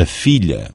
a filha.